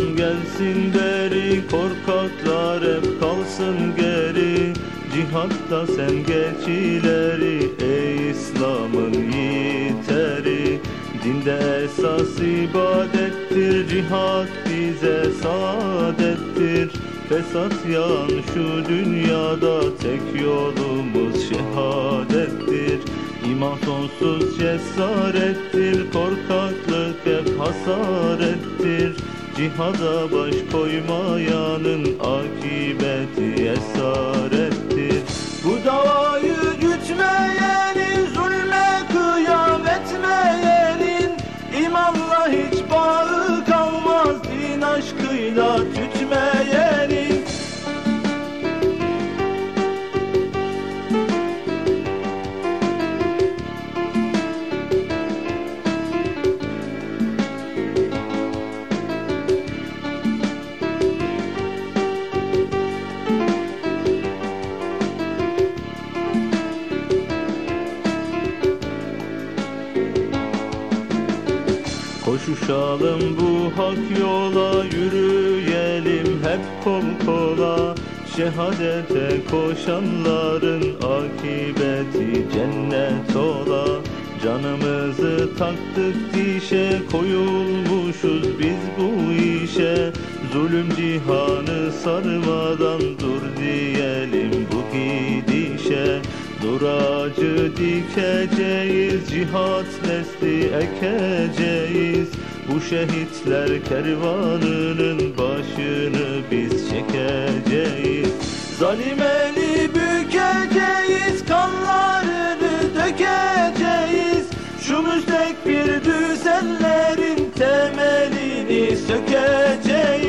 olan gelsin beri Korkaklar hep kalsın geri. Cihatta sen geç ileri Ey İslam'ın yiğitleri Dinde esas ibadettir Cihat bize saadettir. Fesat yan şu dünyada Tek yolumuz şehadettir. İman sonsuz cesarettir Korkaklık hep hasarettir Cihada baş koymayanın akibeti esarettir. Bu davayı gütmeyenin zulme kıyam etmeyenin İmanla hiç bağı kalmaz din aşkıyla Koşuşalım bu hak yola Yürüyelim hep kol kola. Şehadete koşanların akibeti cennet ola. Canımızı taktık dişe koyulmuşuz biz bu işe. Zulüm cihanı sarmadan dur diyelim bu gidişe Nur ağacı dikeceğiz, cihat nesli ekeceğiz. Bu şehitler kervanının başını biz çekeceğiz. Zalim eli bükeceğiz, kanlarını dökeceğiz. Şu müstekbir düzenlerin temelini sökeceğiz